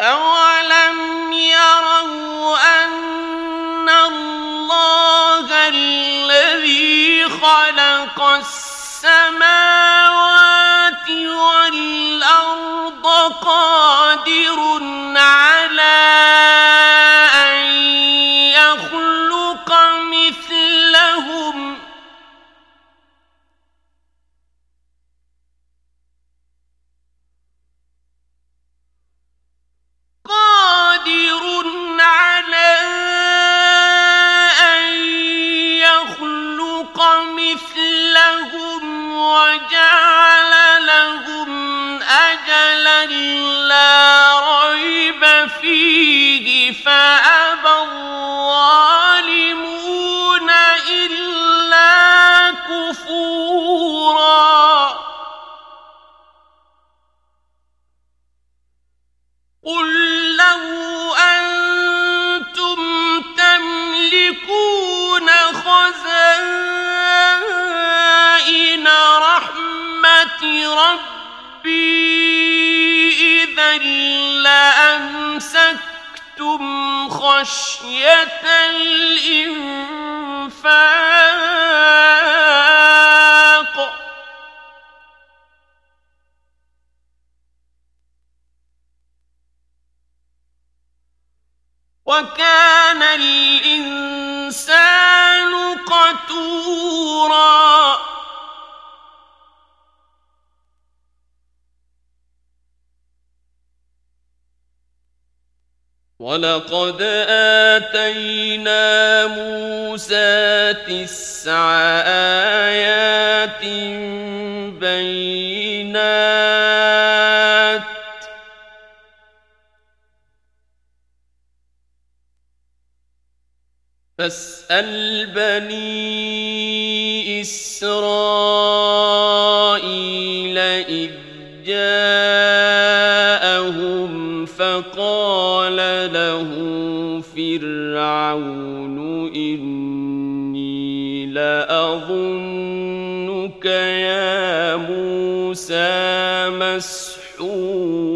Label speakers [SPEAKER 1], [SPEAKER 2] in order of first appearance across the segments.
[SPEAKER 1] أَوَ ربي إذا خشية الإنفاق. وكان وَلَقَدْ آتَيْنَا مُوسَى تِسْعَ آيَاتٍ بَيِّنَاتٍ فَاسْأَلْ بَنِي إِسْرَائِيلَ فرعون إني لأظنك يا موسى مسحورا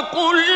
[SPEAKER 1] وقلنا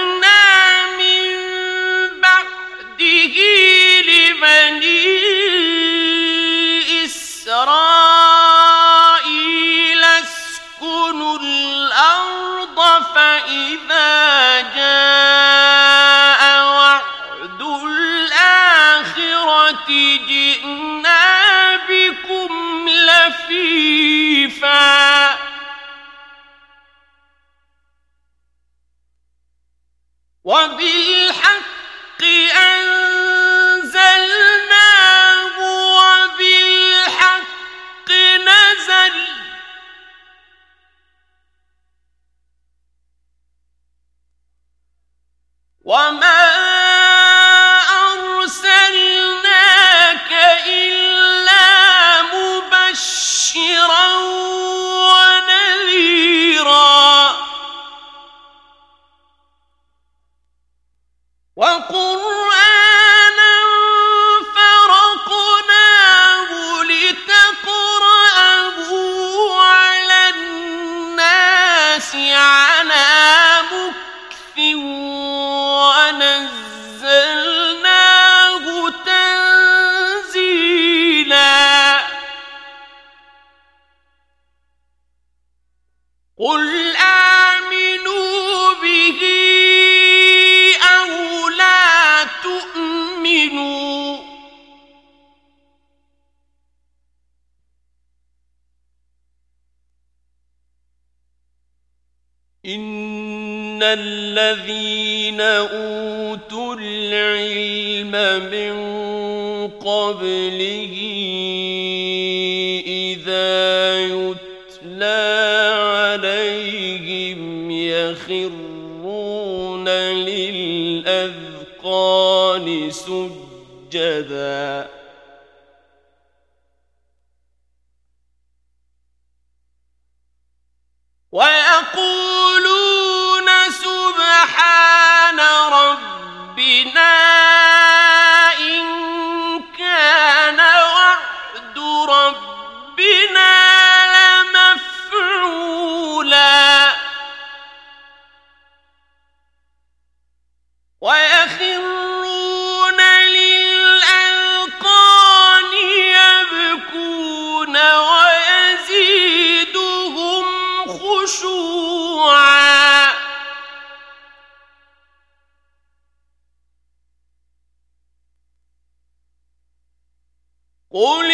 [SPEAKER 1] قل آمنوا به أو لا تؤمنوا إن الذين أوتوا العلم من قبله إذا يتلى عليهم يخرون للأذقان سجداً قل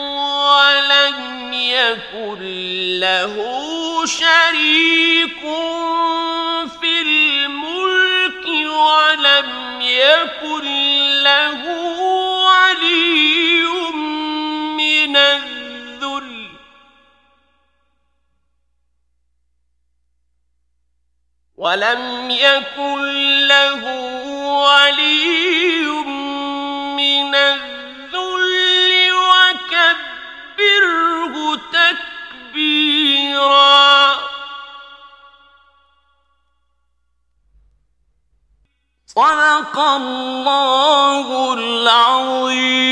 [SPEAKER 1] ولم يكن له شريك في الملك ولم يكن له ولي من الذل ولم يكن له ولي صدق الله العظيم.